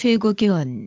최고 기원.